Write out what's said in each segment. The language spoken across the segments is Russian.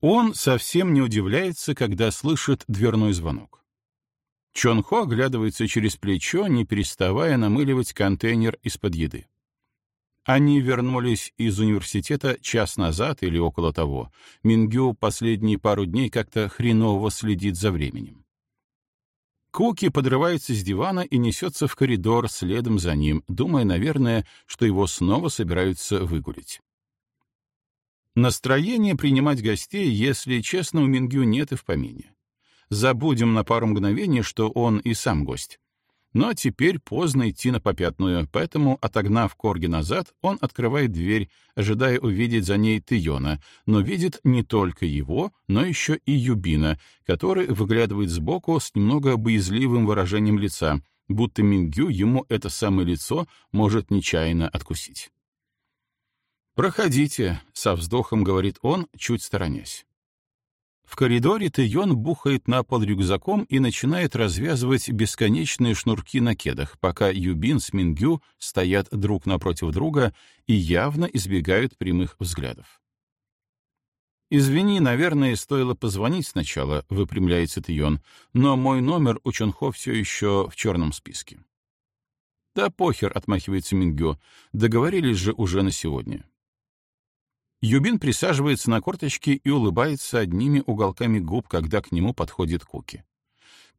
Он совсем не удивляется, когда слышит дверной звонок. Чон Хо оглядывается через плечо, не переставая намыливать контейнер из-под еды. Они вернулись из университета час назад или около того. Мингю последние пару дней как-то хреново следит за временем. Куки подрывается с дивана и несется в коридор следом за ним, думая, наверное, что его снова собираются выгулить. Настроение принимать гостей, если честно, у Мингю нет и в помине. Забудем на пару мгновений, что он и сам гость. Но теперь поздно идти на попятную, поэтому, отогнав Корги назад, он открывает дверь, ожидая увидеть за ней Тиона, но видит не только его, но еще и Юбина, который выглядывает сбоку с немного боязливым выражением лица, будто Мингю ему это самое лицо может нечаянно откусить. «Проходите», — со вздохом говорит он, чуть сторонясь. В коридоре Тэйон бухает на пол рюкзаком и начинает развязывать бесконечные шнурки на кедах, пока Юбин с Мингю стоят друг напротив друга и явно избегают прямых взглядов. «Извини, наверное, стоило позвонить сначала», — выпрямляется Тэйон, «но мой номер у Чонхо все еще в черном списке». «Да похер», — отмахивается Мингю, «договорились же уже на сегодня». Юбин присаживается на корточки и улыбается одними уголками губ, когда к нему подходит Куки.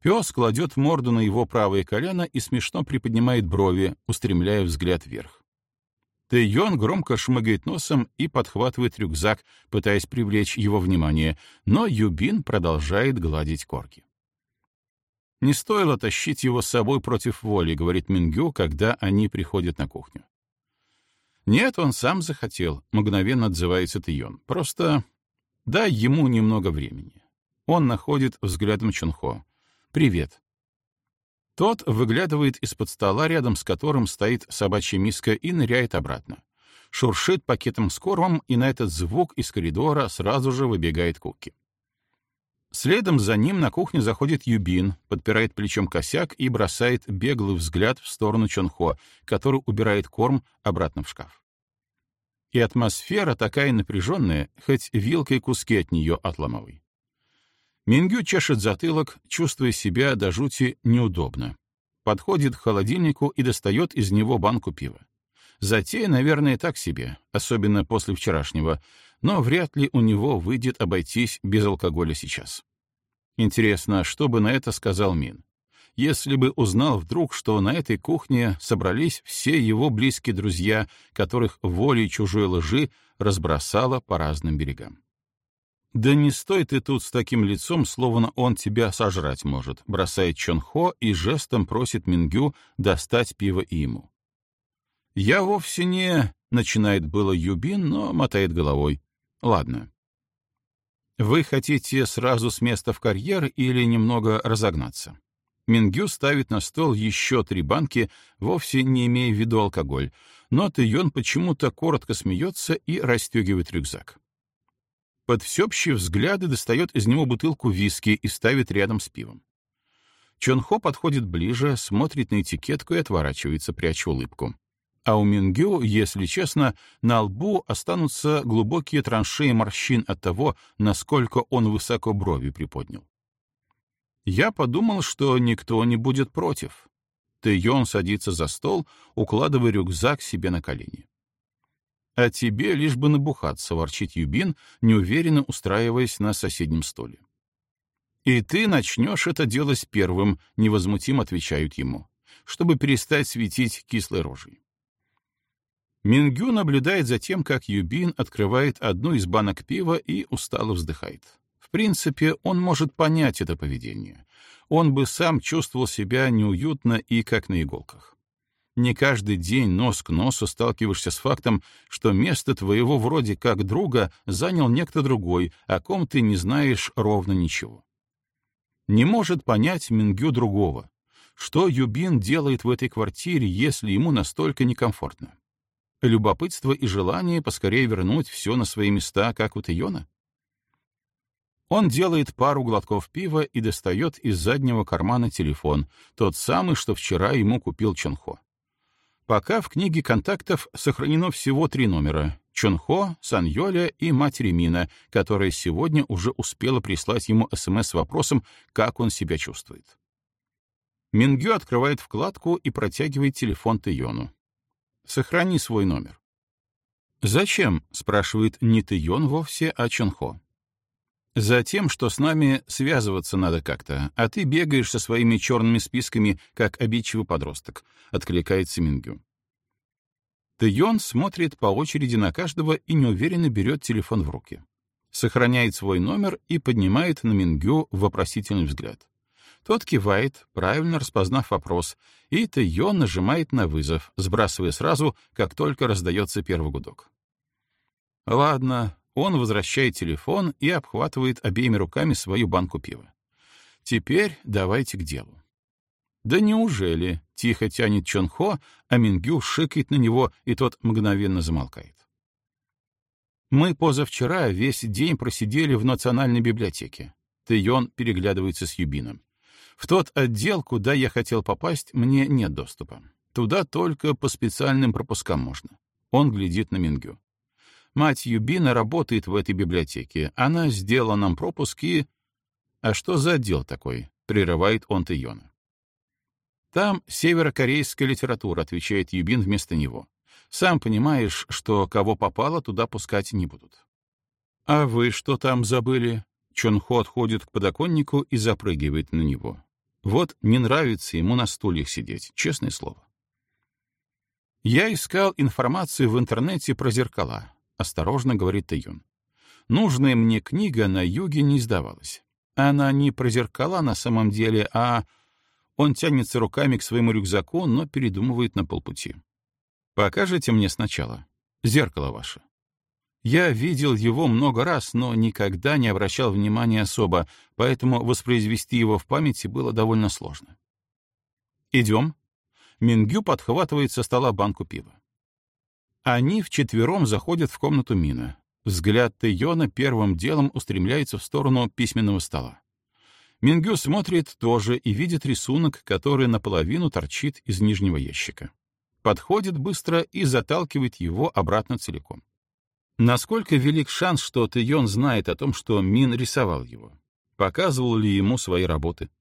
Пес кладет морду на его правое колено и смешно приподнимает брови, устремляя взгляд вверх. Тэйон громко шмыгает носом и подхватывает рюкзак, пытаясь привлечь его внимание, но Юбин продолжает гладить корки. «Не стоило тащить его с собой против воли», — говорит Мингю, когда они приходят на кухню. «Нет, он сам захотел», — мгновенно отзывается Тион. «Просто дай ему немного времени». Он находит взглядом Чунхо. «Привет». Тот выглядывает из-под стола, рядом с которым стоит собачья миска, и ныряет обратно. Шуршит пакетом с кормом, и на этот звук из коридора сразу же выбегает Куки. Следом за ним на кухню заходит Юбин, подпирает плечом косяк и бросает беглый взгляд в сторону Чонхо, который убирает корм обратно в шкаф. И атмосфера такая напряженная, хоть вилкой куски от нее отламывай. Мингю чешет затылок, чувствуя себя до жути неудобно. Подходит к холодильнику и достает из него банку пива. Затея, наверное, так себе, особенно после вчерашнего, но вряд ли у него выйдет обойтись без алкоголя сейчас. Интересно, что бы на это сказал Мин? Если бы узнал вдруг, что на этой кухне собрались все его близкие друзья, которых волей чужой лжи разбросало по разным берегам. «Да не стой ты тут с таким лицом, словно он тебя сожрать может», бросает Чонхо и жестом просит Мингю достать пиво ему. «Я вовсе не...» — начинает было Юбин, но мотает головой. «Ладно. Вы хотите сразу с места в карьер или немного разогнаться?» Мингю ставит на стол еще три банки, вовсе не имея в виду алкоголь, но Тэйон почему-то коротко смеется и расстегивает рюкзак. Под всеобщие взгляды достает из него бутылку виски и ставит рядом с пивом. Чонхо подходит ближе, смотрит на этикетку и отворачивается, пряча улыбку. А у Мингю, если честно, на лбу останутся глубокие траншеи морщин от того, насколько он высоко брови приподнял. Я подумал, что никто не будет против. Тэйон садится за стол, укладывая рюкзак себе на колени. «А тебе лишь бы набухаться», — ворчит Юбин, неуверенно устраиваясь на соседнем столе. «И ты начнешь это делать первым», — невозмутимо отвечают ему, чтобы перестать светить кислой рожей. Мингю наблюдает за тем, как Юбин открывает одну из банок пива и устало вздыхает. В принципе, он может понять это поведение. Он бы сам чувствовал себя неуютно и как на иголках. Не каждый день нос к носу сталкиваешься с фактом, что место твоего вроде как друга занял некто другой, о ком ты не знаешь ровно ничего. Не может понять Мингю другого. Что Юбин делает в этой квартире, если ему настолько некомфортно? любопытство и желание поскорее вернуть все на свои места, как у Тайона? Он делает пару глотков пива и достает из заднего кармана телефон, тот самый, что вчера ему купил Чонхо. Пока в книге контактов сохранено всего три номера — Чонхо, Саньоля и матери Мина, которая сегодня уже успела прислать ему СМС с вопросом, как он себя чувствует. Мингю открывает вкладку и протягивает телефон Тэйону. «Сохрани свой номер». «Зачем?» — спрашивает не Тэйон вовсе, а Чонхо. «Затем, что с нами связываться надо как-то, а ты бегаешь со своими черными списками, как обидчивый подросток», — откликается Мингю. Тэйон смотрит по очереди на каждого и неуверенно берет телефон в руки. Сохраняет свой номер и поднимает на Мингю вопросительный взгляд. Тот кивает, правильно распознав вопрос, и Тэйон нажимает на вызов, сбрасывая сразу, как только раздается первый гудок. Ладно, он возвращает телефон и обхватывает обеими руками свою банку пива. Теперь давайте к делу. «Да неужели?» — тихо тянет Чонхо, а Мингю шикает на него, и тот мгновенно замолкает. Мы позавчера весь день просидели в Национальной библиотеке. Тэйон переглядывается с Юбином. В тот отдел, куда я хотел попасть, мне нет доступа. Туда только по специальным пропускам можно. Он глядит на Мингю. Мать Юбина работает в этой библиотеке. Она сделала нам пропуски. А что за отдел такой? Прерывает он Тэйона. Там северокорейская литература, отвечает Юбин вместо него. Сам понимаешь, что кого попало, туда пускать не будут. А вы что там забыли? Чонхо отходит к подоконнику и запрыгивает на него. Вот не нравится ему на стульях сидеть, честное слово. «Я искал информацию в интернете про зеркала», — осторожно говорит Тэйон. «Нужная мне книга на юге не издавалась. Она не про зеркала на самом деле, а...» Он тянется руками к своему рюкзаку, но передумывает на полпути. «Покажите мне сначала. Зеркало ваше». Я видел его много раз, но никогда не обращал внимания особо, поэтому воспроизвести его в памяти было довольно сложно. «Идем». Мингю подхватывает со стола банку пива. Они вчетвером заходят в комнату Мина. Взгляд Тэйона первым делом устремляется в сторону письменного стола. Мингю смотрит тоже и видит рисунок, который наполовину торчит из нижнего ящика. Подходит быстро и заталкивает его обратно целиком. Насколько велик шанс, что Тэйон знает о том, что Мин рисовал его? Показывал ли ему свои работы?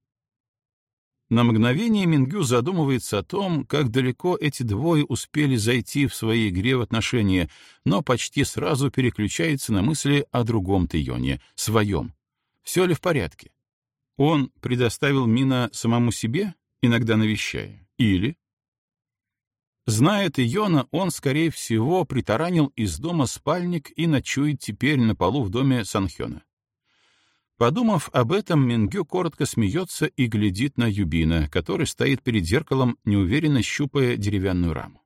На мгновение Мингю задумывается о том, как далеко эти двое успели зайти в своей игре в отношения, но почти сразу переключается на мысли о другом Тэйоне, своем. Все ли в порядке? Он предоставил Мина самому себе, иногда навещая? Или Зная Йона, он, скорее всего, притаранил из дома спальник и ночует теперь на полу в доме Санхёна. Подумав об этом, Мингю коротко смеется и глядит на Юбина, который стоит перед зеркалом, неуверенно щупая деревянную раму.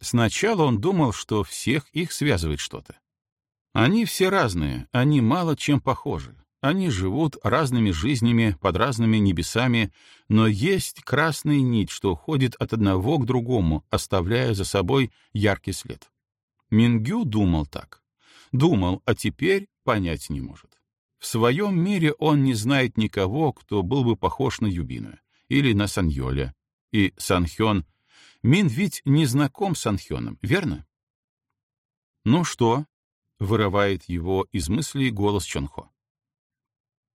Сначала он думал, что всех их связывает что-то. Они все разные, они мало чем похожи, они живут разными жизнями под разными небесами, но есть красная нить, что ходит от одного к другому, оставляя за собой яркий след. Мингю думал так. Думал, а теперь понять не может. В своем мире он не знает никого, кто был бы похож на Юбина или на Саньоля. И Санхён... Мин ведь не знаком с Санхёном, верно? «Ну что?» — вырывает его из мыслей голос Чонхо.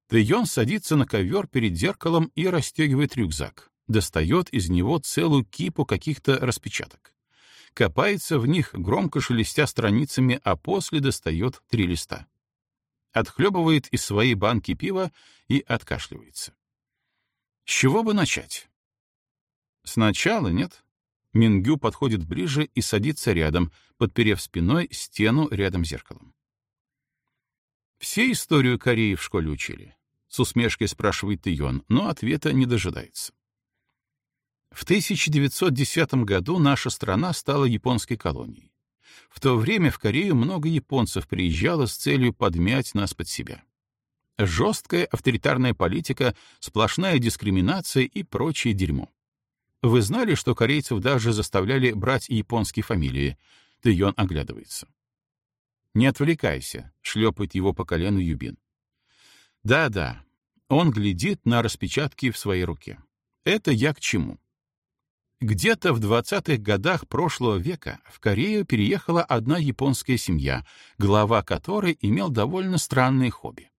Тэйон садится на ковер перед зеркалом и расстегивает рюкзак, достает из него целую кипу каких-то распечаток. Копается в них, громко шелестя страницами, а после достает три листа. Отхлебывает из своей банки пива и откашливается. С чего бы начать? Сначала нет. Мингю подходит ближе и садится рядом, подперев спиной стену рядом с зеркалом. Все историю Кореи в школе учили? С усмешкой спрашивает Тион, но ответа не дожидается. В 1910 году наша страна стала японской колонией. В то время в Корею много японцев приезжало с целью подмять нас под себя. Жесткая авторитарная политика, сплошная дискриминация и прочее дерьмо. Вы знали, что корейцев даже заставляли брать японские фамилии? Тэйон оглядывается. «Не отвлекайся», — шлепает его по колену Юбин. «Да-да». Он глядит на распечатки в своей руке. «Это я к чему?» Где-то в 20-х годах прошлого века в Корею переехала одна японская семья, глава которой имел довольно странное хобби.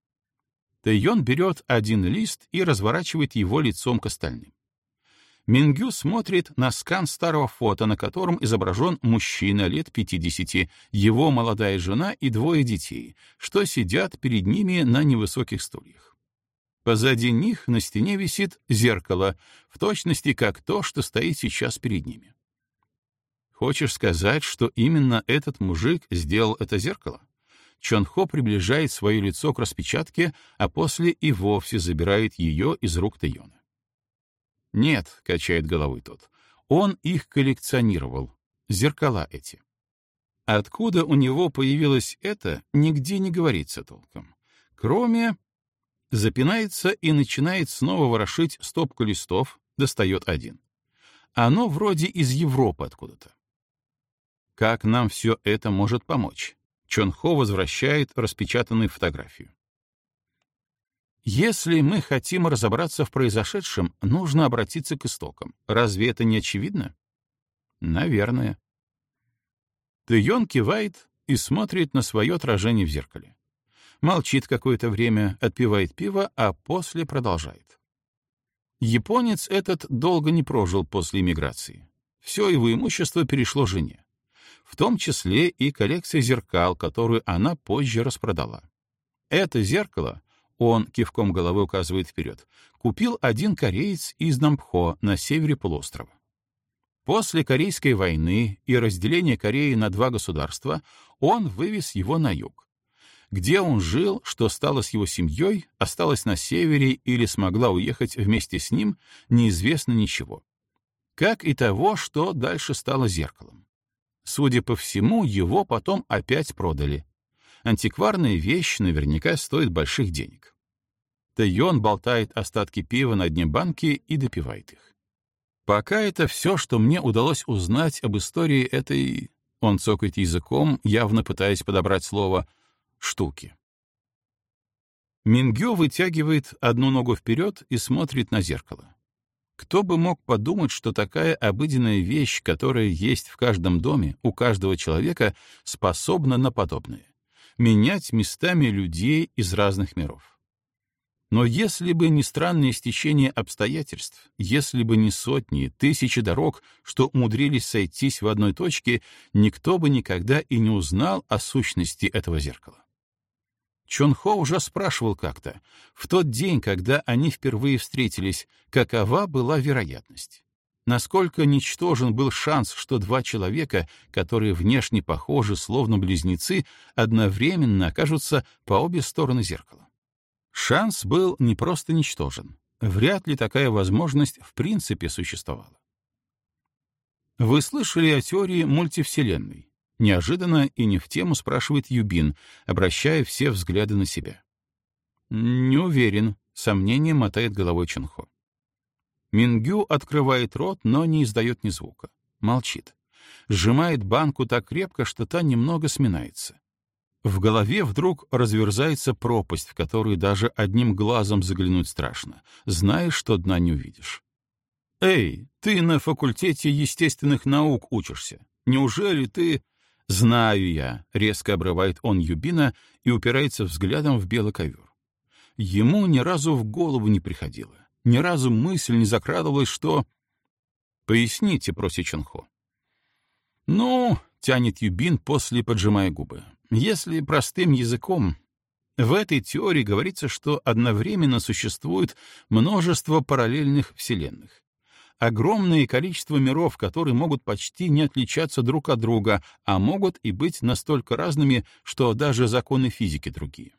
Тэйон берет один лист и разворачивает его лицом к остальным. Мингю смотрит на скан старого фото, на котором изображен мужчина лет 50, его молодая жена и двое детей, что сидят перед ними на невысоких стульях. Позади них на стене висит зеркало, в точности как то, что стоит сейчас перед ними. Хочешь сказать, что именно этот мужик сделал это зеркало? Чон Хо приближает свое лицо к распечатке, а после и вовсе забирает ее из рук Тэйона. «Нет», — качает головой тот, — «он их коллекционировал, зеркала эти». Откуда у него появилось это, нигде не говорится толком. Кроме... Запинается и начинает снова ворошить стопку листов, достает один. Оно вроде из Европы откуда-то. Как нам все это может помочь? Чон Хо возвращает распечатанную фотографию. Если мы хотим разобраться в произошедшем, нужно обратиться к истокам. Разве это не очевидно? Наверное. Тэйон кивает и смотрит на свое отражение в зеркале. Молчит какое-то время, отпивает пиво, а после продолжает. Японец этот долго не прожил после эмиграции. Все его имущество перешло жене. В том числе и коллекция зеркал, которую она позже распродала. Это зеркало он кивком головы указывает вперед, купил один кореец из Нампхо на севере полуострова. После Корейской войны и разделения Кореи на два государства он вывез его на юг. Где он жил, что стало с его семьей, осталось на севере или смогла уехать вместе с ним, неизвестно ничего. Как и того, что дальше стало зеркалом. Судя по всему, его потом опять продали, Антикварная вещь наверняка стоит больших денег. Тэйон болтает остатки пива на дне банки и допивает их. Пока это все, что мне удалось узнать об истории этой... Он цокает языком, явно пытаясь подобрать слово «штуки». Мингё вытягивает одну ногу вперед и смотрит на зеркало. Кто бы мог подумать, что такая обыденная вещь, которая есть в каждом доме, у каждого человека, способна на подобное менять местами людей из разных миров. Но если бы не странное стечение обстоятельств, если бы не сотни, тысячи дорог, что умудрились сойтись в одной точке, никто бы никогда и не узнал о сущности этого зеркала. Чон Хо уже спрашивал как-то, в тот день, когда они впервые встретились, какова была вероятность насколько ничтожен был шанс, что два человека, которые внешне похожи, словно близнецы, одновременно окажутся по обе стороны зеркала. Шанс был не просто ничтожен. Вряд ли такая возможность в принципе существовала. Вы слышали о теории мультивселенной? Неожиданно и не в тему спрашивает Юбин, обращая все взгляды на себя. Не уверен, сомнением мотает головой Чунхо. Мингю открывает рот, но не издает ни звука. Молчит. Сжимает банку так крепко, что та немного сминается. В голове вдруг разверзается пропасть, в которую даже одним глазом заглянуть страшно. Знаешь, что дна не увидишь. «Эй, ты на факультете естественных наук учишься. Неужели ты...» «Знаю я», — резко обрывает он Юбина и упирается взглядом в белый ковер. Ему ни разу в голову не приходило ни разу мысль не закрадывалась, что... «Поясните», — просит Чонхо. «Ну», — тянет Юбин, после поджимая губы, «если простым языком, в этой теории говорится, что одновременно существует множество параллельных вселенных. Огромное количество миров, которые могут почти не отличаться друг от друга, а могут и быть настолько разными, что даже законы физики другие.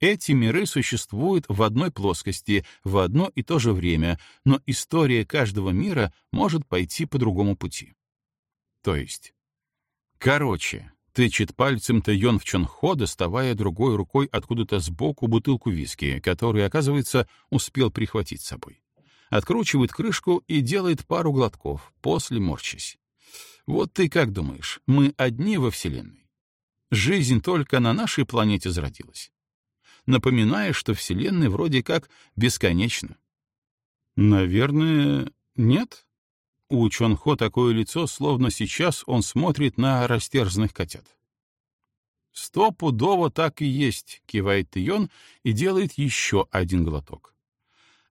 Эти миры существуют в одной плоскости, в одно и то же время, но история каждого мира может пойти по другому пути. То есть... Короче, тычет пальцем Тэйон в Чонхо, доставая другой рукой откуда-то сбоку бутылку виски, которую, оказывается, успел прихватить с собой. Откручивает крышку и делает пару глотков, после морчась. Вот ты как думаешь, мы одни во Вселенной? Жизнь только на нашей планете зародилась напоминая, что Вселенная вроде как бесконечна. Наверное, нет? У Чонхо такое лицо, словно сейчас он смотрит на растерзанных котят. «Стопудово так и есть», — кивает Тион и делает еще один глоток.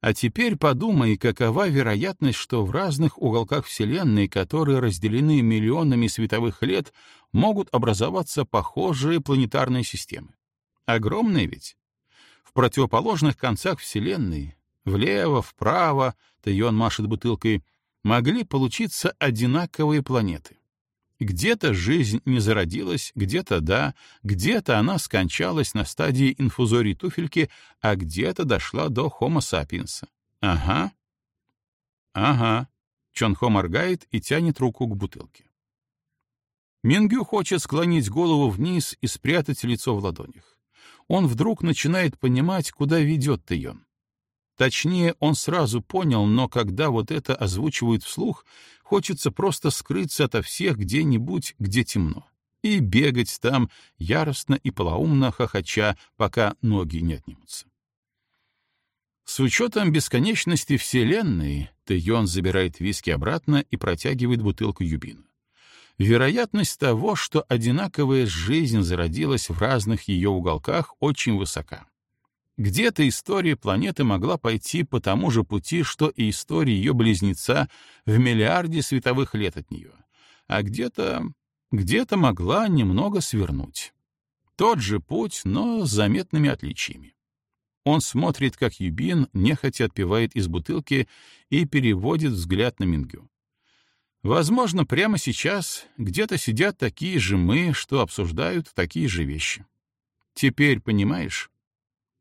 А теперь подумай, какова вероятность, что в разных уголках Вселенной, которые разделены миллионами световых лет, могут образоваться похожие планетарные системы. Огромные ведь. В противоположных концах Вселенной, влево, вправо, Тайон машет бутылкой, могли получиться одинаковые планеты. Где-то жизнь не зародилась, где-то да, где-то она скончалась на стадии инфузории туфельки, а где-то дошла до Homo sapiens. Ага. Ага. Чонхо моргает и тянет руку к бутылке. Мингю хочет склонить голову вниз и спрятать лицо в ладонях. Он вдруг начинает понимать, куда ведет Тэйон. Точнее, он сразу понял, но когда вот это озвучивают вслух, хочется просто скрыться ото всех где-нибудь, где темно, и бегать там, яростно и полоумно хохоча, пока ноги не отнимутся. С учетом бесконечности Вселенной, Тэйон забирает виски обратно и протягивает бутылку Юбину. Вероятность того, что одинаковая жизнь зародилась в разных ее уголках, очень высока. Где-то история планеты могла пойти по тому же пути, что и история ее близнеца в миллиарде световых лет от нее, а где-то... где-то могла немного свернуть. Тот же путь, но с заметными отличиями. Он смотрит, как Юбин нехотя отпивает из бутылки и переводит взгляд на Мингю. Возможно, прямо сейчас где-то сидят такие же мы, что обсуждают такие же вещи. Теперь понимаешь?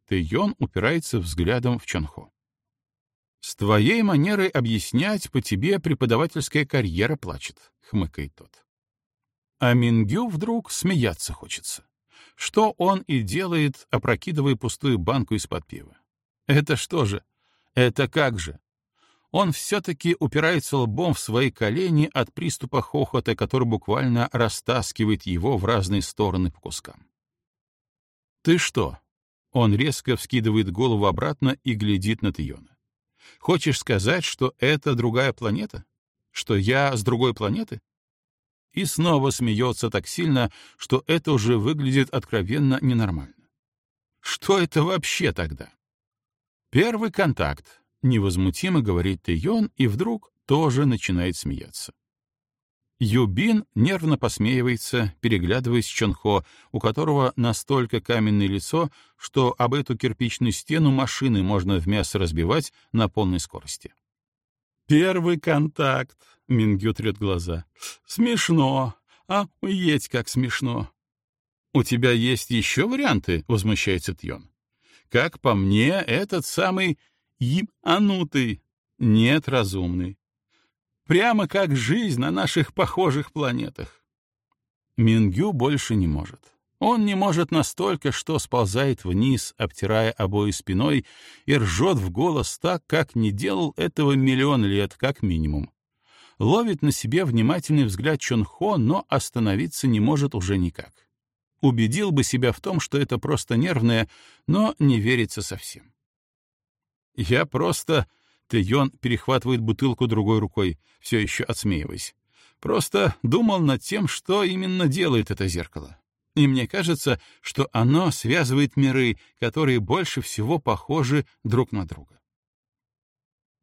Тэйон упирается взглядом в Чонхо. «С твоей манерой объяснять по тебе преподавательская карьера плачет», — хмыкает тот. А Мингю вдруг смеяться хочется. Что он и делает, опрокидывая пустую банку из-под пива. Это что же? Это как же? Он все-таки упирается лбом в свои колени от приступа хохота, который буквально растаскивает его в разные стороны по кускам. «Ты что, он резко вскидывает голову обратно и глядит на Тиона. «Хочешь сказать, что это другая планета? Что я с другой планеты?» И снова смеется так сильно, что это уже выглядит откровенно ненормально. Что это вообще тогда? Первый контакт, невозмутимо говорит Тион, и вдруг тоже начинает смеяться. Юбин нервно посмеивается, переглядываясь с Чонхо, у которого настолько каменное лицо, что об эту кирпичную стену машины можно в мясо разбивать на полной скорости. «Первый контакт», — Мингю трет глаза. «Смешно. А, уедь, как смешно». «У тебя есть еще варианты?» — возмущается Тьон. «Как по мне, этот самый ебанутый. Нет, разумный. Прямо как жизнь на наших похожих планетах. Мингю больше не может. Он не может настолько, что сползает вниз, обтирая обои спиной, и ржет в голос так, как не делал этого миллион лет, как минимум. Ловит на себе внимательный взгляд Чонхо, но остановиться не может уже никак. Убедил бы себя в том, что это просто нервное, но не верится совсем. «Я просто Тэйон перехватывает бутылку другой рукой, все еще отсмеиваясь. Просто думал над тем, что именно делает это зеркало. И мне кажется, что оно связывает миры, которые больше всего похожи друг на друга.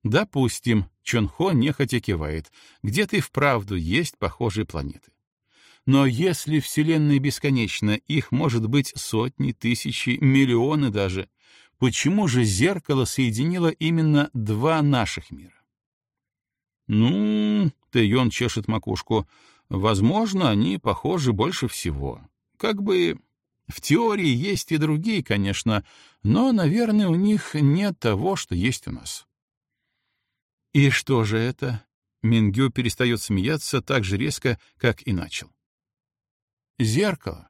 Допустим, Чонхо нехотя кивает, где-то и вправду есть похожие планеты. Но если Вселенная бесконечна, их может быть сотни, тысячи, миллионы даже, Почему же зеркало соединило именно два наших мира? Ну, Тэйон чешет макушку. Возможно, они похожи больше всего. Как бы в теории есть и другие, конечно, но, наверное, у них нет того, что есть у нас. И что же это? Мингю перестает смеяться так же резко, как и начал. Зеркало.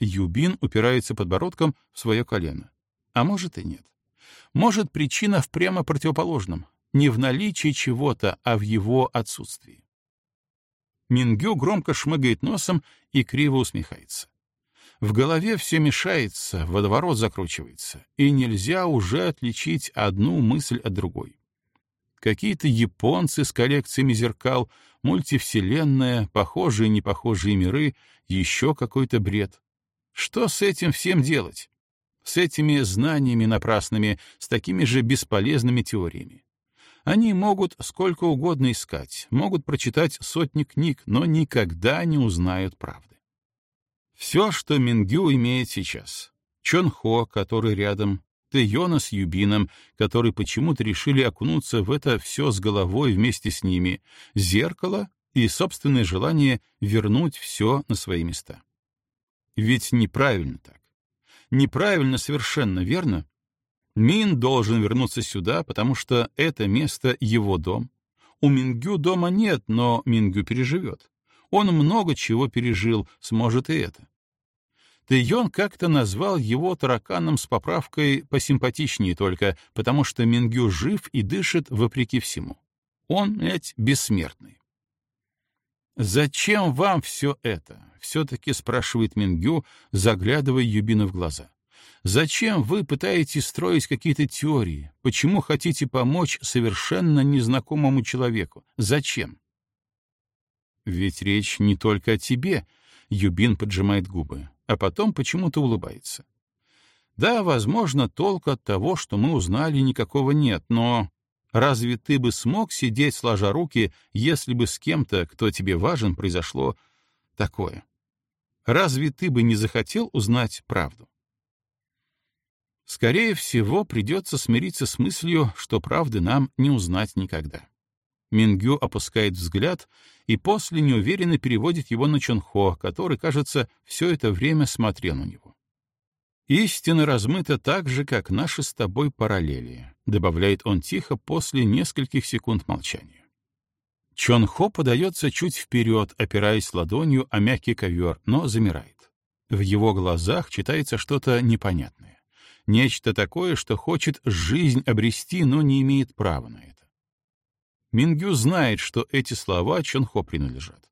Юбин упирается подбородком в свое колено. А может и нет. Может, причина в прямо противоположном, не в наличии чего-то, а в его отсутствии. Мингю громко шмыгает носом и криво усмехается. В голове все мешается, водоворот закручивается, и нельзя уже отличить одну мысль от другой. Какие-то японцы с коллекциями зеркал, мультивселенная, похожие и непохожие миры, еще какой-то бред. Что с этим всем делать? С этими знаниями напрасными, с такими же бесполезными теориями. Они могут сколько угодно искать, могут прочитать сотни книг, но никогда не узнают правды. Все, что Мингю имеет сейчас. Чон Хо, который рядом, Тэйона с Юбином, которые почему-то решили окунуться в это все с головой вместе с ними, зеркало и собственное желание вернуть все на свои места. Ведь неправильно так. Неправильно совершенно, верно? Мин должен вернуться сюда, потому что это место — его дом. У Мингю дома нет, но Мингю переживет. Он много чего пережил, сможет и это. Тэйон как-то назвал его тараканом с поправкой посимпатичнее только, потому что Мингю жив и дышит вопреки всему. Он, блядь, бессмертный. «Зачем вам все это?» — все-таки спрашивает Мингю, заглядывая Юбину в глаза. Зачем вы пытаетесь строить какие-то теории? Почему хотите помочь совершенно незнакомому человеку? Зачем? Ведь речь не только о тебе, Юбин поджимает губы, а потом почему-то улыбается. Да, возможно, толку от того, что мы узнали, никакого нет, но разве ты бы смог сидеть сложа руки, если бы с кем-то, кто тебе важен, произошло такое? Разве ты бы не захотел узнать правду? Скорее всего, придется смириться с мыслью, что правды нам не узнать никогда. Мингю опускает взгляд и после неуверенно переводит его на Чонхо, который, кажется, все это время смотрел на него. «Истина размыта так же, как наши с тобой параллели», — добавляет он тихо после нескольких секунд молчания. Чонхо подается чуть вперед, опираясь ладонью о мягкий ковер, но замирает. В его глазах читается что-то непонятное. Нечто такое, что хочет жизнь обрести, но не имеет права на это. Мингю знает, что эти слова Чонхо принадлежат.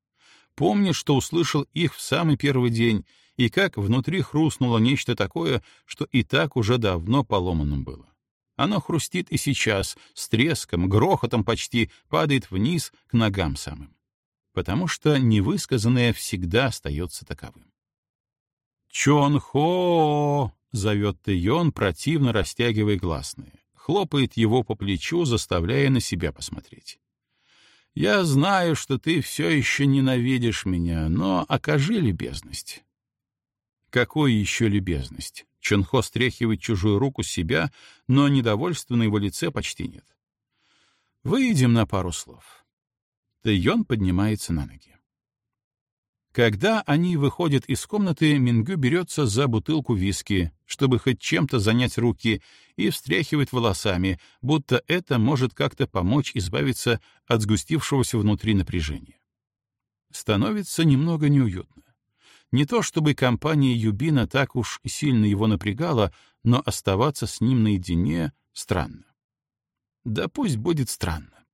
Помнит, что услышал их в самый первый день, и как внутри хрустнуло нечто такое, что и так уже давно поломанным было. Оно хрустит и сейчас, с треском, грохотом почти, падает вниз к ногам самым. Потому что невысказанное всегда остается таковым. «Чон-хо!» — зовет Тэйон, противно растягивая гласные. Хлопает его по плечу, заставляя на себя посмотреть. «Я знаю, что ты все еще ненавидишь меня, но окажи любезность». «Какой еще любезность?» Чонхо стряхивает чужую руку с себя, но недовольства на его лице почти нет. «Выйдем на пару слов». Тэйон поднимается на ноги. Когда они выходят из комнаты, Мингю берется за бутылку виски, чтобы хоть чем-то занять руки, и встряхивает волосами, будто это может как-то помочь избавиться от сгустившегося внутри напряжения. Становится немного неуютно. Не то чтобы компания Юбина так уж сильно его напрягала, но оставаться с ним наедине странно. Да пусть будет странно.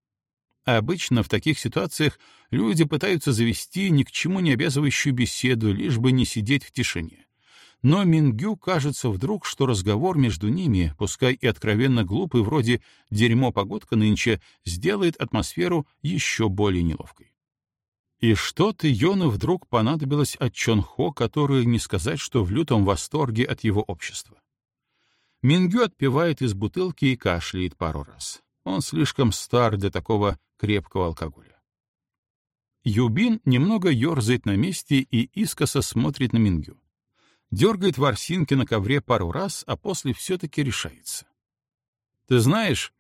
Обычно в таких ситуациях люди пытаются завести ни к чему не обязывающую беседу, лишь бы не сидеть в тишине. Но Мингю кажется вдруг, что разговор между ними, пускай и откровенно глупый, вроде «дерьмо погодка нынче», сделает атмосферу еще более неловкой. И что-то Йону вдруг понадобилось от Чонхо, который не сказать, что в лютом восторге от его общества. Мингю отпивает из бутылки и кашляет пару раз. Он слишком стар для такого крепкого алкоголя. Юбин немного ерзает на месте и искоса смотрит на Мингю. Дергает ворсинки на ковре пару раз, а после все-таки решается. «Ты знаешь...»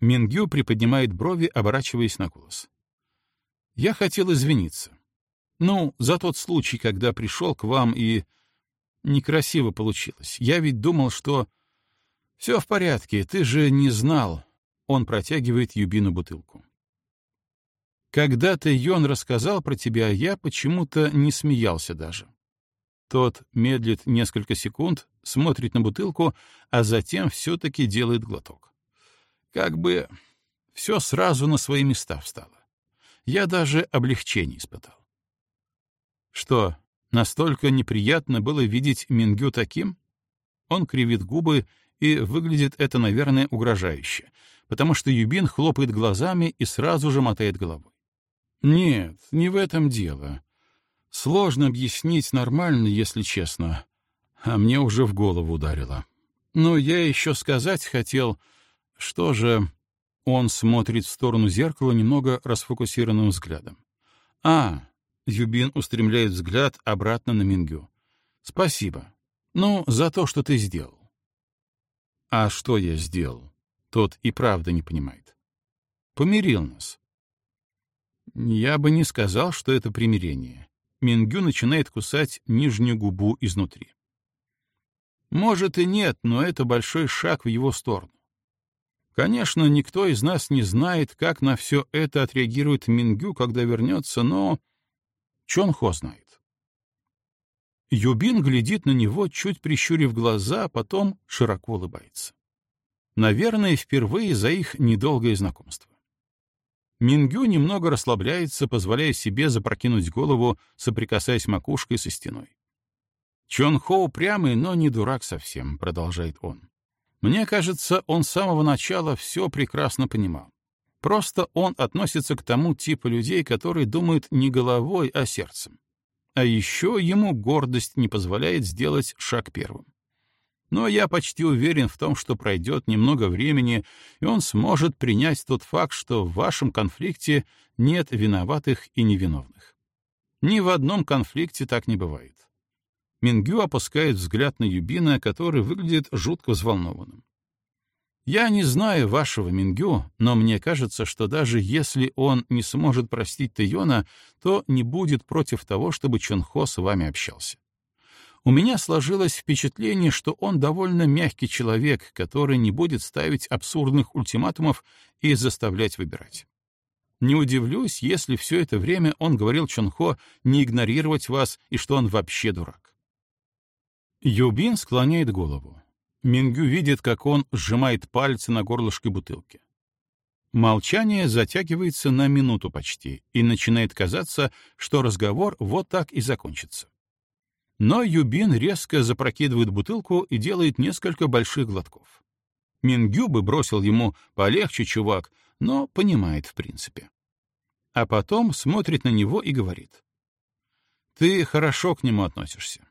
Мингю приподнимает брови, оборачиваясь на голос. «Я хотел извиниться. Ну, за тот случай, когда пришел к вам и... Некрасиво получилось. Я ведь думал, что... Все в порядке, ты же не знал. Он протягивает Юбину бутылку. Когда-то Йон рассказал про тебя, я почему-то не смеялся даже. Тот медлит несколько секунд, смотрит на бутылку, а затем все-таки делает глоток. Как бы все сразу на свои места встало. Я даже облегчение испытал. Что, настолько неприятно было видеть Мингю таким? Он кривит губы, и выглядит это, наверное, угрожающе, потому что Юбин хлопает глазами и сразу же мотает головой. Нет, не в этом дело. Сложно объяснить нормально, если честно. А мне уже в голову ударило. Но я еще сказать хотел, что же... Он смотрит в сторону зеркала немного расфокусированным взглядом. «А!» — Юбин устремляет взгляд обратно на Мингю. «Спасибо. Ну, за то, что ты сделал». «А что я сделал?» Тот и правда не понимает. «Помирил нас». Я бы не сказал, что это примирение. Мингю начинает кусать нижнюю губу изнутри. Может и нет, но это большой шаг в его сторону. Конечно, никто из нас не знает, как на все это отреагирует Мингю, когда вернется, но Чон Хо знает. Юбин глядит на него, чуть прищурив глаза, а потом широко улыбается. Наверное, впервые за их недолгое знакомство. Мингю немного расслабляется, позволяя себе запрокинуть голову, соприкасаясь макушкой со стеной. Чон Хо упрямый, но не дурак совсем, продолжает он. Мне кажется, он с самого начала все прекрасно понимал. Просто он относится к тому типу людей, которые думают не головой, а сердцем. А еще ему гордость не позволяет сделать шаг первым. Но я почти уверен в том, что пройдет немного времени, и он сможет принять тот факт, что в вашем конфликте нет виноватых и невиновных. Ни в одном конфликте так не бывает. Мингю опускает взгляд на Юбина, который выглядит жутко взволнованным. «Я не знаю вашего Мингю, но мне кажется, что даже если он не сможет простить Тэйона, то не будет против того, чтобы Чонхо с вами общался. У меня сложилось впечатление, что он довольно мягкий человек, который не будет ставить абсурдных ультиматумов и заставлять выбирать. Не удивлюсь, если все это время он говорил Чонхо не игнорировать вас и что он вообще дурак. Юбин склоняет голову. Мингю видит, как он сжимает пальцы на горлышке бутылки. Молчание затягивается на минуту почти, и начинает казаться, что разговор вот так и закончится. Но Юбин резко запрокидывает бутылку и делает несколько больших глотков. Мингю бы бросил ему «полегче, чувак», но понимает в принципе. А потом смотрит на него и говорит. «Ты хорошо к нему относишься.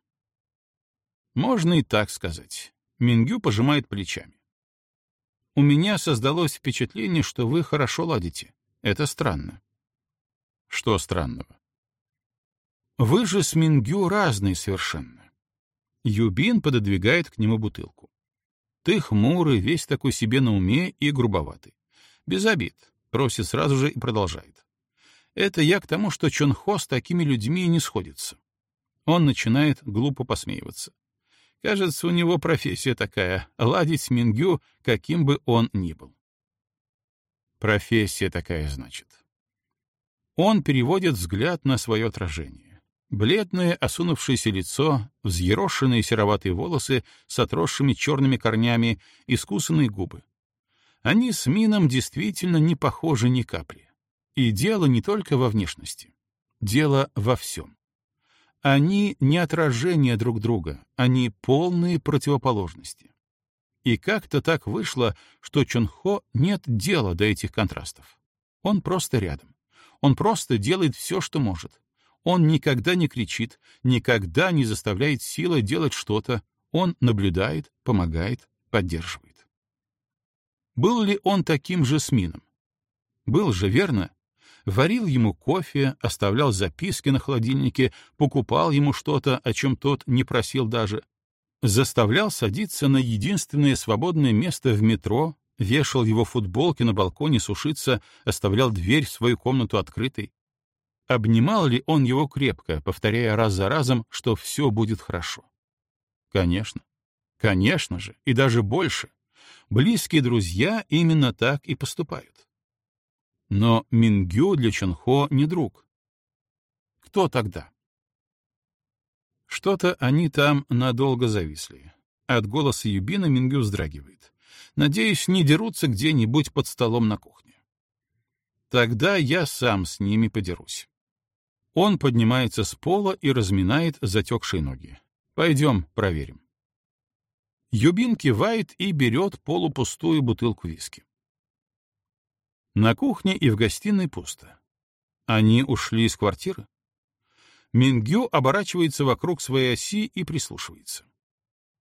Можно и так сказать. Мингю пожимает плечами. У меня создалось впечатление, что вы хорошо ладите. Это странно. Что странного? Вы же с Мингю разные совершенно. Юбин пододвигает к нему бутылку. Ты хмурый, весь такой себе на уме и грубоватый. Без обид. Просит сразу же и продолжает. Это я к тому, что Чонхо с такими людьми не сходится. Он начинает глупо посмеиваться. Кажется, у него профессия такая — ладить с Мингю, каким бы он ни был. Профессия такая, значит. Он переводит взгляд на свое отражение. Бледное, осунувшееся лицо, взъерошенные сероватые волосы с отросшими черными корнями, искусанные губы. Они с Мином действительно не похожи ни капли. И дело не только во внешности. Дело во всем. Они не отражение друг друга, они полные противоположности. И как-то так вышло, что Чонхо нет дела до этих контрастов. Он просто рядом. Он просто делает все, что может. Он никогда не кричит, никогда не заставляет силой делать что-то. Он наблюдает, помогает, поддерживает. Был ли он таким же с Мином? Был же, верно? Варил ему кофе, оставлял записки на холодильнике, покупал ему что-то, о чем тот не просил даже, заставлял садиться на единственное свободное место в метро, вешал его футболки на балконе сушиться, оставлял дверь в свою комнату открытой. Обнимал ли он его крепко, повторяя раз за разом, что все будет хорошо? Конечно. Конечно же, и даже больше. Близкие друзья именно так и поступают. Но Мингю для Чонхо не друг. Кто тогда? Что-то они там надолго зависли. От голоса Юбина Мингю вздрагивает. Надеюсь, не дерутся где-нибудь под столом на кухне. Тогда я сам с ними подерусь. Он поднимается с пола и разминает затекшие ноги. Пойдем, проверим. Юбин кивает и берет полупустую бутылку виски. На кухне и в гостиной пусто. Они ушли из квартиры? Мингю оборачивается вокруг своей оси и прислушивается.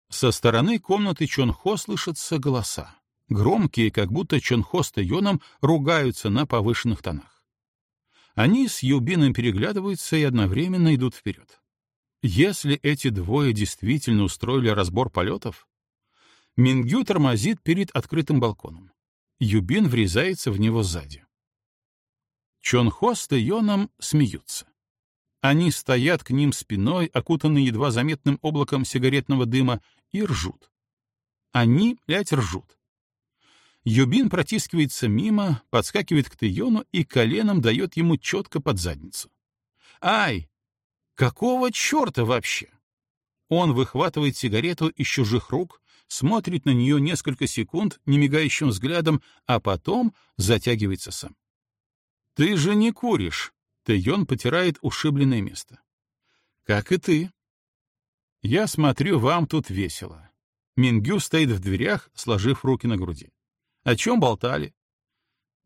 Со стороны комнаты Чонхо слышатся голоса. Громкие, как будто Чонхо с Тайоном ругаются на повышенных тонах. Они с Юбином переглядываются и одновременно идут вперед. Если эти двое действительно устроили разбор полетов, Мингю тормозит перед открытым балконом. Юбин врезается в него сзади. Чонхо с Тэйоном смеются. Они стоят к ним спиной, окутанные едва заметным облаком сигаретного дыма, и ржут. Они, блядь, ржут. Юбин протискивается мимо, подскакивает к Тэйону и коленом дает ему четко под задницу. «Ай! Какого черта вообще?» Он выхватывает сигарету из чужих рук, смотрит на нее несколько секунд немигающим взглядом, а потом затягивается сам. «Ты же не куришь!» — Тэйон потирает ушибленное место. «Как и ты». «Я смотрю, вам тут весело». Мингю стоит в дверях, сложив руки на груди. «О чем болтали?»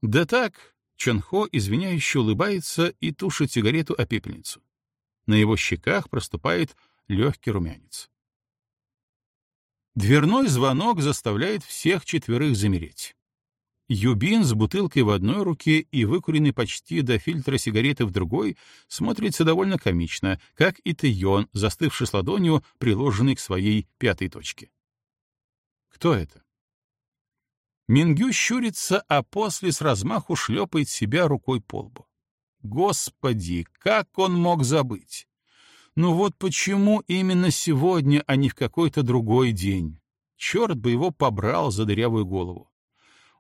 «Да так», — Чонхо извиняюще улыбается и тушит сигарету о пепельницу. На его щеках проступает легкий румянец. Дверной звонок заставляет всех четверых замереть. Юбин с бутылкой в одной руке и выкуренный почти до фильтра сигареты в другой смотрится довольно комично, как и Тэйон, застывший с ладонью, приложенной к своей пятой точке. Кто это? Мингю щурится, а после с размаху шлепает себя рукой по лбу. Господи, как он мог забыть? Ну вот почему именно сегодня, а не в какой-то другой день? Черт бы его побрал за дырявую голову.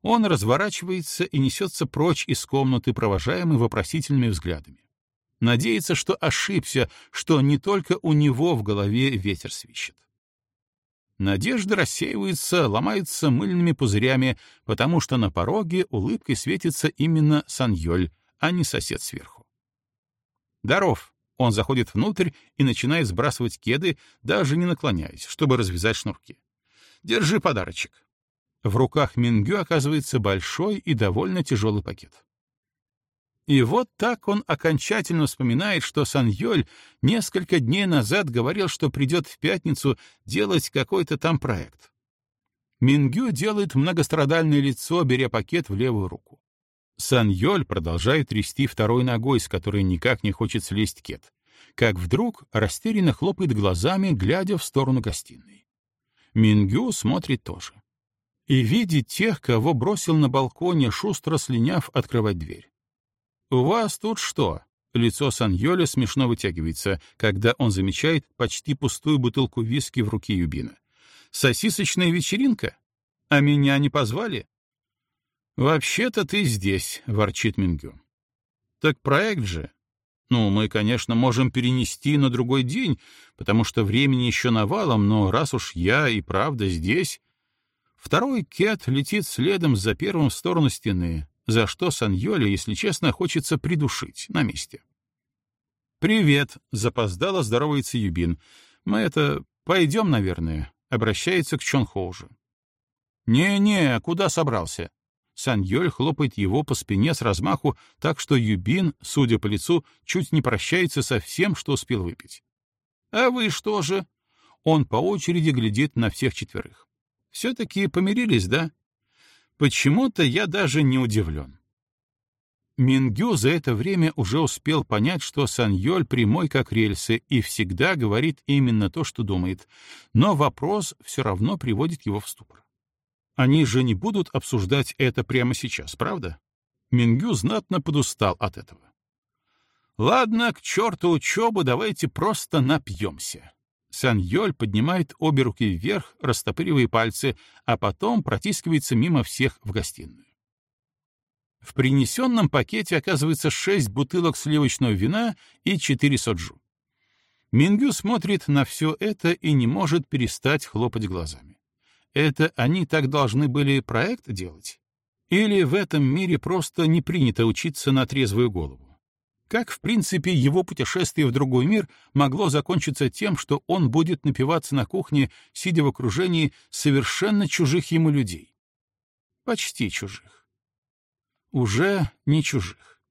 Он разворачивается и несется прочь из комнаты, провожаемый вопросительными взглядами. Надеется, что ошибся, что не только у него в голове ветер свищет. Надежда рассеивается, ломается мыльными пузырями, потому что на пороге улыбкой светится именно Саньоль, а не сосед сверху. «Даров!» Он заходит внутрь и начинает сбрасывать кеды, даже не наклоняясь, чтобы развязать шнурки. «Держи подарочек». В руках Мингю оказывается большой и довольно тяжелый пакет. И вот так он окончательно вспоминает, что Саньоль несколько дней назад говорил, что придет в пятницу делать какой-то там проект. Мингю делает многострадальное лицо, беря пакет в левую руку. Сан-Йоль продолжает трясти второй ногой, с которой никак не хочет слезть кет. Как вдруг растерянно хлопает глазами, глядя в сторону гостиной. Мингю смотрит тоже. И видит тех, кого бросил на балконе, шустро слиняв открывать дверь. «У вас тут что?» Лицо Сан-Йоля смешно вытягивается, когда он замечает почти пустую бутылку виски в руке Юбина. «Сосисочная вечеринка? А меня не позвали?» «Вообще-то ты здесь», — ворчит Мингю. «Так проект же. Ну, мы, конечно, можем перенести на другой день, потому что времени еще навалом, но раз уж я и правда здесь...» Второй кет летит следом за первым в сторону стены, за что Саньоли, если честно, хочется придушить на месте. «Привет», — запоздало здоровается Юбин. «Мы это... пойдем, наверное», — обращается к Чонхоужу. «Не-не, куда собрался?» Саньёль хлопает его по спине с размаху, так что Юбин, судя по лицу, чуть не прощается со всем, что успел выпить. «А вы что же?» Он по очереди глядит на всех четверых. «Все-таки помирились, да?» «Почему-то я даже не удивлен». Мингю за это время уже успел понять, что Саньёль прямой как рельсы и всегда говорит именно то, что думает, но вопрос все равно приводит его в ступор. Они же не будут обсуждать это прямо сейчас, правда? Мингю знатно подустал от этого. Ладно, к черту учебу, давайте просто напьемся. Сан-Йоль поднимает обе руки вверх, растопыривая пальцы, а потом протискивается мимо всех в гостиную. В принесенном пакете оказывается шесть бутылок сливочного вина и четыре соджу. Мингю смотрит на все это и не может перестать хлопать глазами. Это они так должны были проект делать? Или в этом мире просто не принято учиться на трезвую голову? Как, в принципе, его путешествие в другой мир могло закончиться тем, что он будет напиваться на кухне, сидя в окружении совершенно чужих ему людей? Почти чужих. уже не чужих.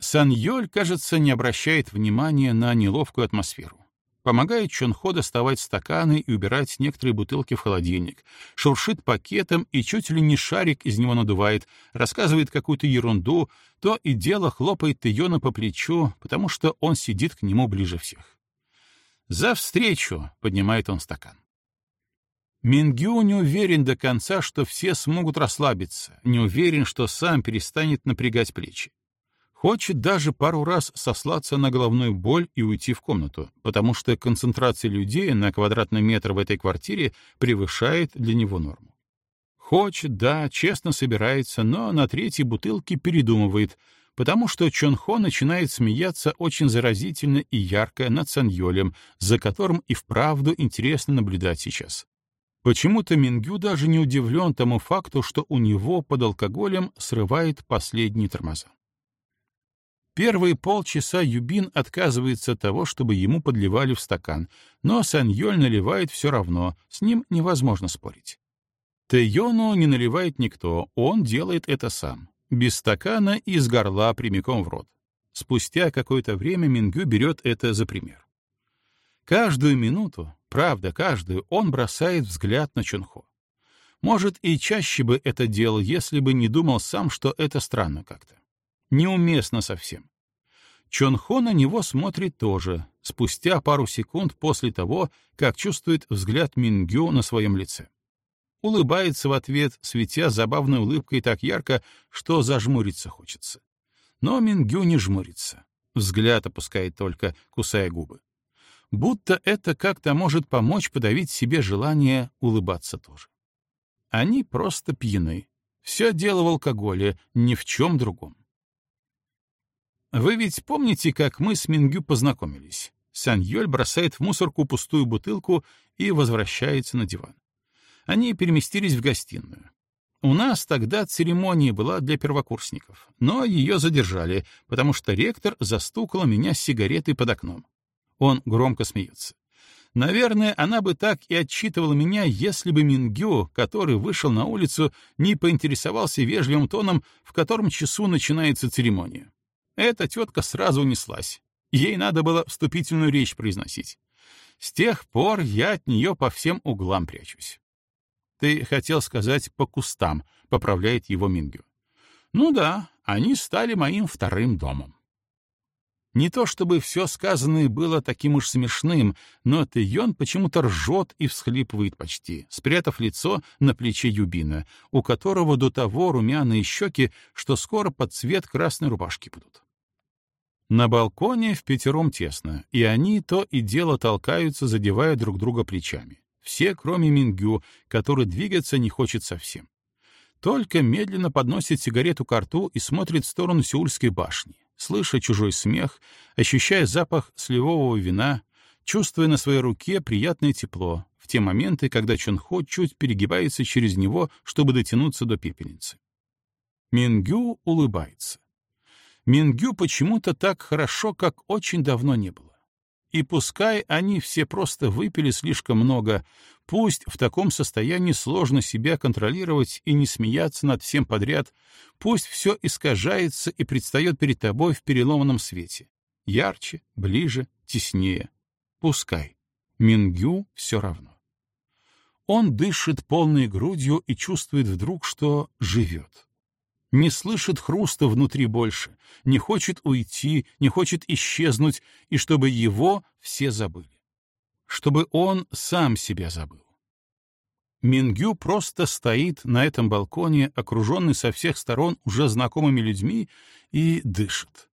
Сан-Йоль, кажется, не обращает внимания на неловкую атмосферу. Помогает Чонхо доставать стаканы и убирать некоторые бутылки в холодильник, шуршит пакетом и чуть ли не шарик из него надувает, рассказывает какую-то ерунду, то и дело хлопает Тейона по плечу, потому что он сидит к нему ближе всех. «За встречу!» — поднимает он стакан. Мингю не уверен до конца, что все смогут расслабиться, не уверен, что сам перестанет напрягать плечи. Хочет даже пару раз сослаться на головную боль и уйти в комнату, потому что концентрация людей на квадратный метр в этой квартире превышает для него норму. Хочет, да, честно собирается, но на третьей бутылке передумывает, потому что Чонхо начинает смеяться очень заразительно и ярко над Саньолем, за которым и вправду интересно наблюдать сейчас. Почему-то Мингю даже не удивлен тому факту, что у него под алкоголем срывает последние тормоза. Первые полчаса Юбин отказывается от того, чтобы ему подливали в стакан, но Саньоль наливает все равно, с ним невозможно спорить. Тэйону не наливает никто, он делает это сам, без стакана и с горла прямиком в рот. Спустя какое-то время Мингю берет это за пример. Каждую минуту, правда, каждую, он бросает взгляд на Чунхо. Может, и чаще бы это делал, если бы не думал сам, что это странно как-то. Неуместно совсем. Чон Хо на него смотрит тоже, спустя пару секунд после того, как чувствует взгляд Мингю на своем лице. Улыбается в ответ, светя забавной улыбкой так ярко, что зажмуриться хочется. Но Мингю не жмурится. Взгляд опускает только, кусая губы. Будто это как-то может помочь подавить себе желание улыбаться тоже. Они просто пьяны. Все дело в алкоголе, ни в чем другом. Вы ведь помните, как мы с Мингю познакомились? Саньёль бросает в мусорку пустую бутылку и возвращается на диван. Они переместились в гостиную. У нас тогда церемония была для первокурсников, но ее задержали, потому что ректор застукала меня с сигаретой под окном. Он громко смеется. Наверное, она бы так и отчитывала меня, если бы Мингю, который вышел на улицу, не поинтересовался вежливым тоном, в котором часу начинается церемония. Эта тетка сразу унеслась. Ей надо было вступительную речь произносить. С тех пор я от нее по всем углам прячусь. Ты хотел сказать «по кустам», — поправляет его Мингю. Ну да, они стали моим вторым домом. Не то чтобы все сказанное было таким уж смешным, но Тэйон почему-то ржет и всхлипывает почти, спрятав лицо на плече Юбина, у которого до того румяные щеки, что скоро под цвет красной рубашки будут. На балконе в пятером тесно, и они то и дело толкаются, задевая друг друга плечами. Все, кроме Мингю, который двигаться не хочет совсем. Только медленно подносит сигарету к рту и смотрит в сторону Сеульской башни, слыша чужой смех, ощущая запах сливового вина, чувствуя на своей руке приятное тепло в те моменты, когда Чонхо чуть перегибается через него, чтобы дотянуться до пепельницы. Мингю улыбается. Мингю почему-то так хорошо, как очень давно не было. И пускай они все просто выпили слишком много, пусть в таком состоянии сложно себя контролировать и не смеяться над всем подряд, пусть все искажается и предстает перед тобой в переломанном свете. Ярче, ближе, теснее. Пускай. Мингю все равно. Он дышит полной грудью и чувствует вдруг, что живет не слышит хруста внутри больше, не хочет уйти, не хочет исчезнуть, и чтобы его все забыли. Чтобы он сам себя забыл. Мингю просто стоит на этом балконе, окруженный со всех сторон уже знакомыми людьми, и дышит.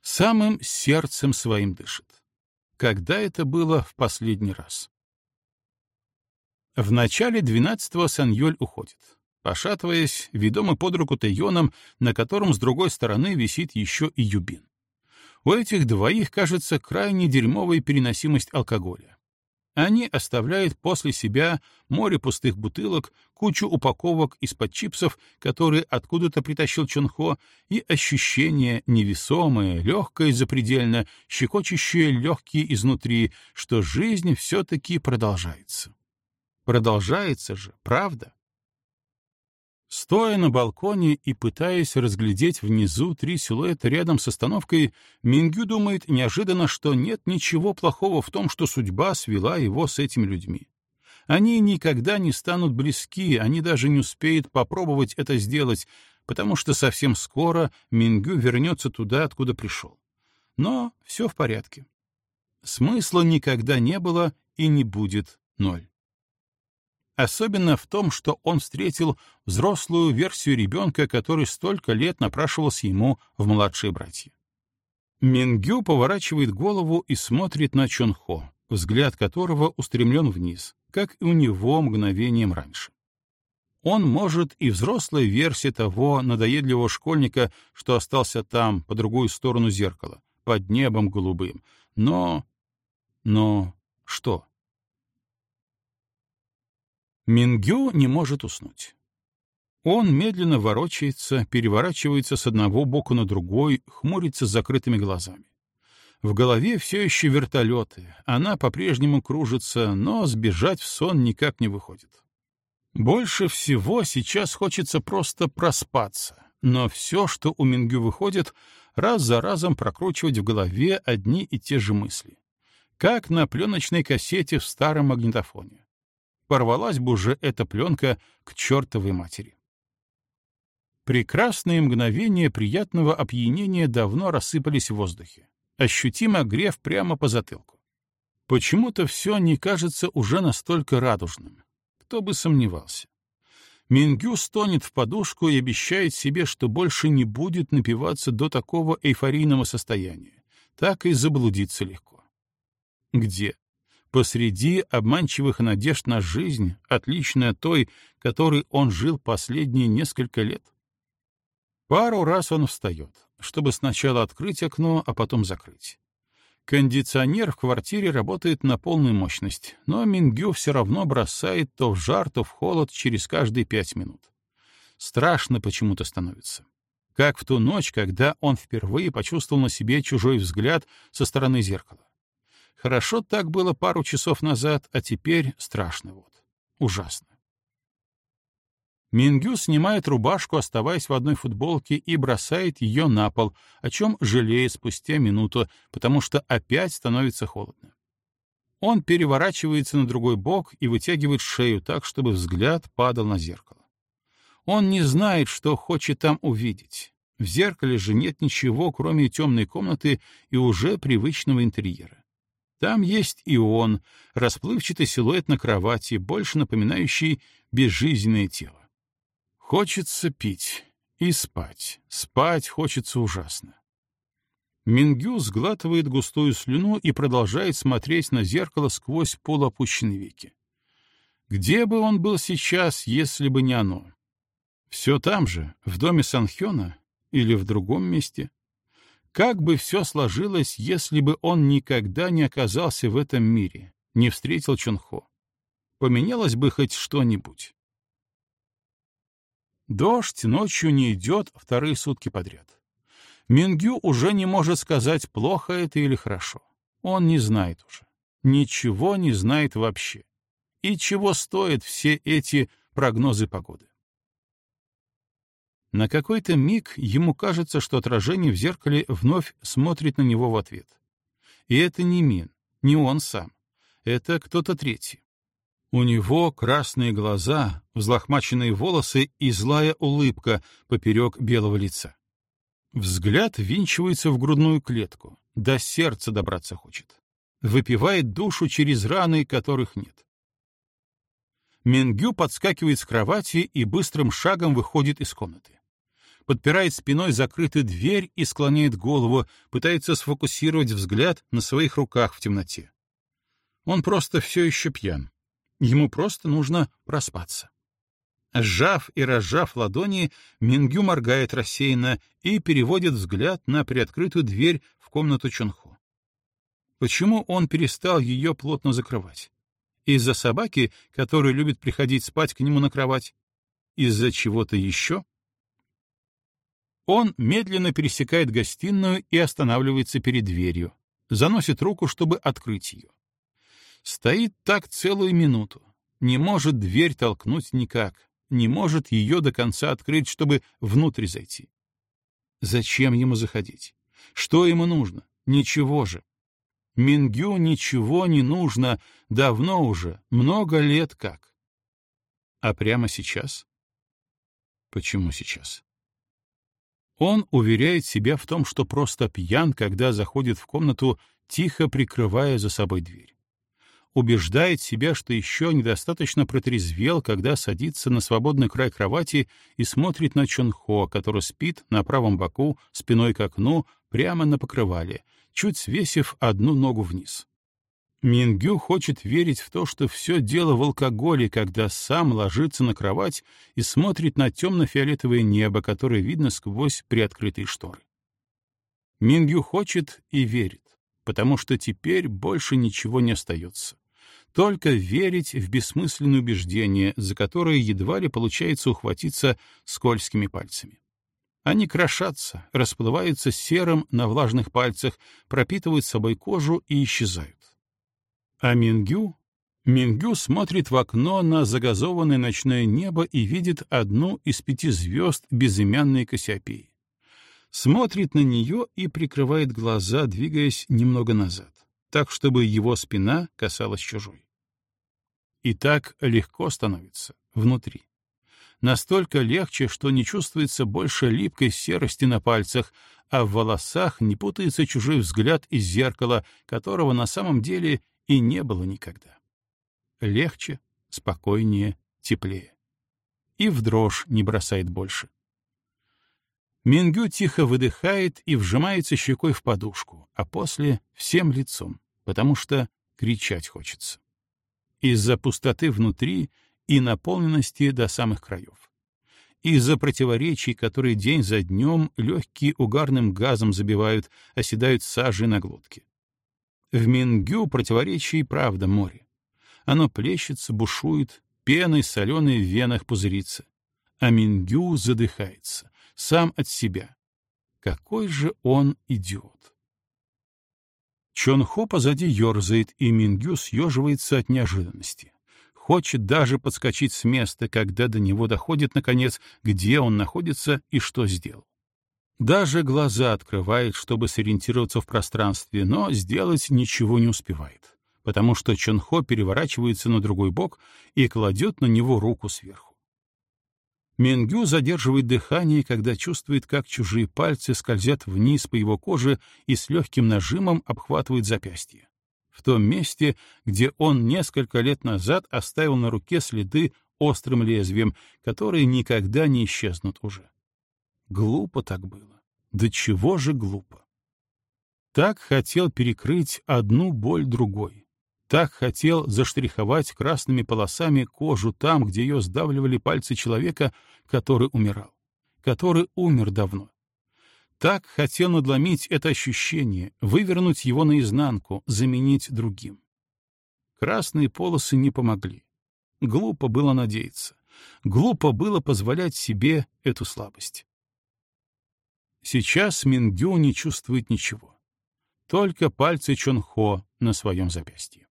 Самым сердцем своим дышит. Когда это было в последний раз? В начале двенадцатого Саньоль уходит. Пошатываясь, ведомый под руку Тэйоном, на котором с другой стороны висит еще и Юбин. У этих двоих, кажется, крайне дерьмовая переносимость алкоголя. Они оставляют после себя море пустых бутылок, кучу упаковок из-под чипсов, которые откуда-то притащил Чонхо, и ощущение невесомое, легкое запредельно, щекочущее легкие изнутри, что жизнь все-таки продолжается. Продолжается же, правда? Стоя на балконе и пытаясь разглядеть внизу три силуэта рядом с остановкой, Мингю думает неожиданно, что нет ничего плохого в том, что судьба свела его с этими людьми. Они никогда не станут близки, они даже не успеют попробовать это сделать, потому что совсем скоро Мингю вернется туда, откуда пришел. Но все в порядке. Смысла никогда не было и не будет ноль. Особенно в том, что он встретил взрослую версию ребенка, который столько лет напрашивался ему в младшие братья. Мингю поворачивает голову и смотрит на Чонхо, взгляд которого устремлен вниз, как и у него мгновением раньше. Он, может, и взрослая версия того надоедливого школьника, что остался там, по другую сторону зеркала, под небом голубым, но... но... что? Мингю не может уснуть. Он медленно ворочается, переворачивается с одного бока на другой, хмурится с закрытыми глазами. В голове все еще вертолеты, она по-прежнему кружится, но сбежать в сон никак не выходит. Больше всего сейчас хочется просто проспаться, но все, что у Мингю выходит, раз за разом прокручивать в голове одни и те же мысли. Как на пленочной кассете в старом магнитофоне порвалась бы уже эта пленка к чертовой матери. Прекрасные мгновения приятного опьянения давно рассыпались в воздухе. Ощутимо грев прямо по затылку. Почему-то все не кажется уже настолько радужным. Кто бы сомневался. Мингю стонет в подушку и обещает себе, что больше не будет напиваться до такого эйфорийного состояния. Так и заблудиться легко. Где? Посреди обманчивых надежд на жизнь, отличной от той, которой он жил последние несколько лет? Пару раз он встает, чтобы сначала открыть окно, а потом закрыть. Кондиционер в квартире работает на полную мощность, но Мингю все равно бросает то в жар, то в холод через каждые пять минут. Страшно почему-то становится. Как в ту ночь, когда он впервые почувствовал на себе чужой взгляд со стороны зеркала. Хорошо так было пару часов назад, а теперь страшно вот. Ужасно. Мингю снимает рубашку, оставаясь в одной футболке, и бросает ее на пол, о чем жалеет спустя минуту, потому что опять становится холодно. Он переворачивается на другой бок и вытягивает шею так, чтобы взгляд падал на зеркало. Он не знает, что хочет там увидеть. В зеркале же нет ничего, кроме темной комнаты и уже привычного интерьера. Там есть и он, расплывчатый силуэт на кровати, больше напоминающий безжизненное тело. Хочется пить и спать. Спать хочется ужасно. Мингю сглатывает густую слюну и продолжает смотреть на зеркало сквозь полуопущенные веки. Где бы он был сейчас, если бы не оно? Все там же, в доме Санхёна или в другом месте? Как бы все сложилось, если бы он никогда не оказался в этом мире, не встретил Чонхо? Поменялось бы хоть что-нибудь. Дождь ночью не идет вторые сутки подряд. Мингю уже не может сказать, плохо это или хорошо. Он не знает уже. Ничего не знает вообще. И чего стоят все эти прогнозы погоды? На какой-то миг ему кажется, что отражение в зеркале вновь смотрит на него в ответ. И это не Мин, не он сам. Это кто-то третий. У него красные глаза, взлохмаченные волосы и злая улыбка поперек белого лица. Взгляд винчивается в грудную клетку, до сердца добраться хочет. Выпивает душу через раны, которых нет. Мингю подскакивает с кровати и быстрым шагом выходит из комнаты подпирает спиной закрытую дверь и склоняет голову, пытается сфокусировать взгляд на своих руках в темноте. Он просто все еще пьян. Ему просто нужно проспаться. Сжав и разжав ладони, Мингю моргает рассеянно и переводит взгляд на приоткрытую дверь в комнату Чонхо. Почему он перестал ее плотно закрывать? Из-за собаки, которая любит приходить спать к нему на кровать? Из-за чего-то еще? Он медленно пересекает гостиную и останавливается перед дверью, заносит руку, чтобы открыть ее. Стоит так целую минуту, не может дверь толкнуть никак, не может ее до конца открыть, чтобы внутрь зайти. Зачем ему заходить? Что ему нужно? Ничего же. Мингю ничего не нужно, давно уже, много лет как. А прямо сейчас? Почему сейчас? Он уверяет себя в том, что просто пьян, когда заходит в комнату, тихо прикрывая за собой дверь. Убеждает себя, что еще недостаточно протрезвел, когда садится на свободный край кровати и смотрит на Чонхо, который спит на правом боку, спиной к окну, прямо на покрывале, чуть свесив одну ногу вниз. Мингю хочет верить в то, что все дело в алкоголе, когда сам ложится на кровать и смотрит на темно-фиолетовое небо, которое видно сквозь приоткрытые шторы. Мингю хочет и верит, потому что теперь больше ничего не остается. Только верить в бессмысленные убеждения, за которые едва ли получается ухватиться скользкими пальцами. Они крошатся, расплываются серым на влажных пальцах, пропитывают собой кожу и исчезают. А Мингю? Мингю смотрит в окно на загазованное ночное небо и видит одну из пяти звезд безымянной Кассиопеи. Смотрит на нее и прикрывает глаза, двигаясь немного назад, так, чтобы его спина касалась чужой. И так легко становится внутри настолько легче, что не чувствуется больше липкой серости на пальцах, а в волосах не путается чужой взгляд из зеркала, которого на самом деле и не было никогда. Легче, спокойнее, теплее. И в дрожь не бросает больше. Мингю тихо выдыхает и вжимается щекой в подушку, а после — всем лицом, потому что кричать хочется. Из-за пустоты внутри — и наполненности до самых краев. Из-за противоречий, которые день за днем легкие угарным газом забивают, оседают сажей на глотке. В Мингю противоречий правда море. Оно плещется, бушует, пеной соленой в венах пузырится. А Мингю задыхается, сам от себя. Какой же он идиот! Чонхо позади ерзает, и Мингю съеживается от неожиданности хочет даже подскочить с места, когда до него доходит, наконец, где он находится и что сделал. Даже глаза открывает, чтобы сориентироваться в пространстве, но сделать ничего не успевает, потому что Чонхо переворачивается на другой бок и кладет на него руку сверху. Мингю задерживает дыхание, когда чувствует, как чужие пальцы скользят вниз по его коже и с легким нажимом обхватывают запястье в том месте, где он несколько лет назад оставил на руке следы острым лезвием, которые никогда не исчезнут уже. Глупо так было. Да чего же глупо? Так хотел перекрыть одну боль другой. Так хотел заштриховать красными полосами кожу там, где ее сдавливали пальцы человека, который умирал, который умер давно, так хотел надломить это ощущение, вывернуть его наизнанку, заменить другим. Красные полосы не помогли. Глупо было надеяться. Глупо было позволять себе эту слабость. Сейчас Мингю не чувствует ничего. Только пальцы Чонхо на своем запястье.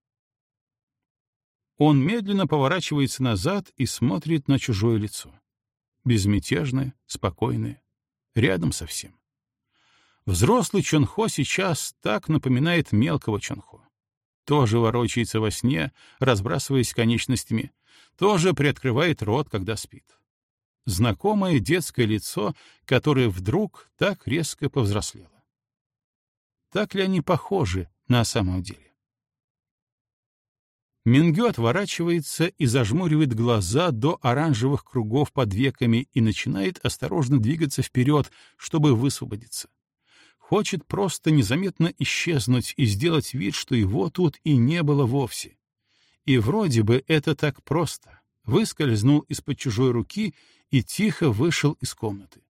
Он медленно поворачивается назад и смотрит на чужое лицо. Безмятежное, спокойное, рядом совсем. Взрослый Чонхо сейчас так напоминает мелкого Чонхо. Тоже ворочается во сне, разбрасываясь конечностями, тоже приоткрывает рот, когда спит. Знакомое детское лицо, которое вдруг так резко повзрослело. Так ли они похожи на самом деле? Мингю отворачивается и зажмуривает глаза до оранжевых кругов под веками и начинает осторожно двигаться вперед, чтобы высвободиться хочет просто незаметно исчезнуть и сделать вид, что его тут и не было вовсе. И вроде бы это так просто. Выскользнул из-под чужой руки и тихо вышел из комнаты.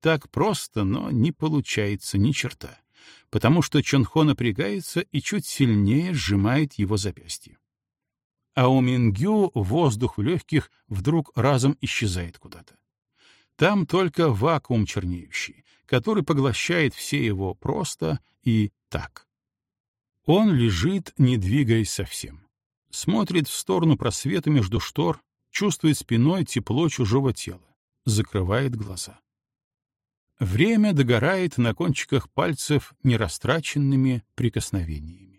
Так просто, но не получается ни черта, потому что Чонхо напрягается и чуть сильнее сжимает его запястье. А у Мингю воздух в легких вдруг разом исчезает куда-то. Там только вакуум чернеющий, который поглощает все его просто и так. Он лежит, не двигаясь совсем. Смотрит в сторону просвета между штор, чувствует спиной тепло чужого тела, закрывает глаза. Время догорает на кончиках пальцев нерастраченными прикосновениями.